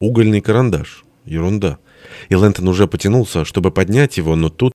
Угольный карандаш. Ерунда. И Лэнтон уже потянулся, чтобы поднять его, но тут